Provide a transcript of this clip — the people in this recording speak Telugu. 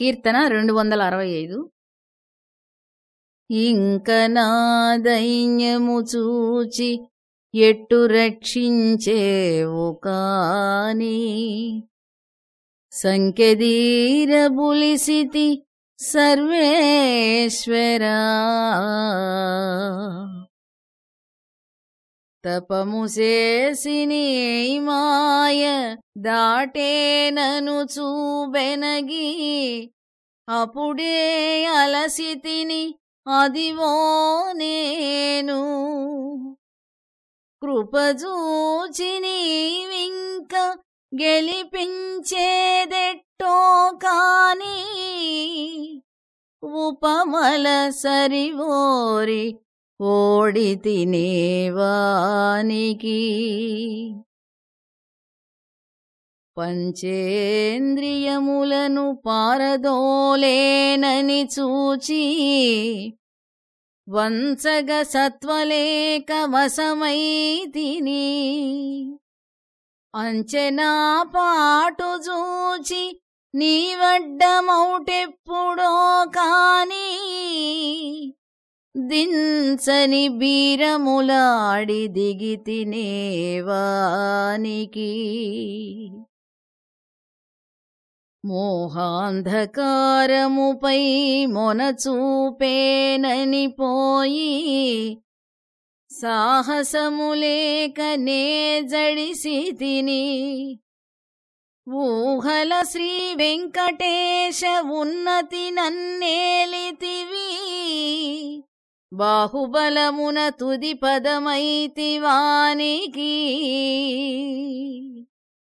కీర్తన రెండు వందల అరవై ఐదు. ఇంక నా దైన్యము చూచి ఎట్టు రక్షించేవు కాని సంకెదీర బులిసితి సర్వేశ్వరా. తపము చేసిని మాయ దాటేనను చూబెనగి అప్పుడే అలసితిని అదివో నేను. కృపజూచి నీవింక గెలిపించేదెట్టో కాని ఉపమల సరివోరి ఓడి తినేవానికి. పంచేంద్రియములను పారదోలేనని చూచి వంచగ సత్వలేక వశమై తిని అంచెనా పాటు చూచి నీవడ్డమౌటెప్పుడో కాని దించని బీరములాడి దిగి తినేవానికి మోహాంధకారముపై మొనచూపేనని పోయి సాహసములేకనే జడిసి తిని ఊహల శ్రీ వెంకటేశ ఉన్నతి నన్నేలితివి బాహుబలమున తుది పదమైతివానికి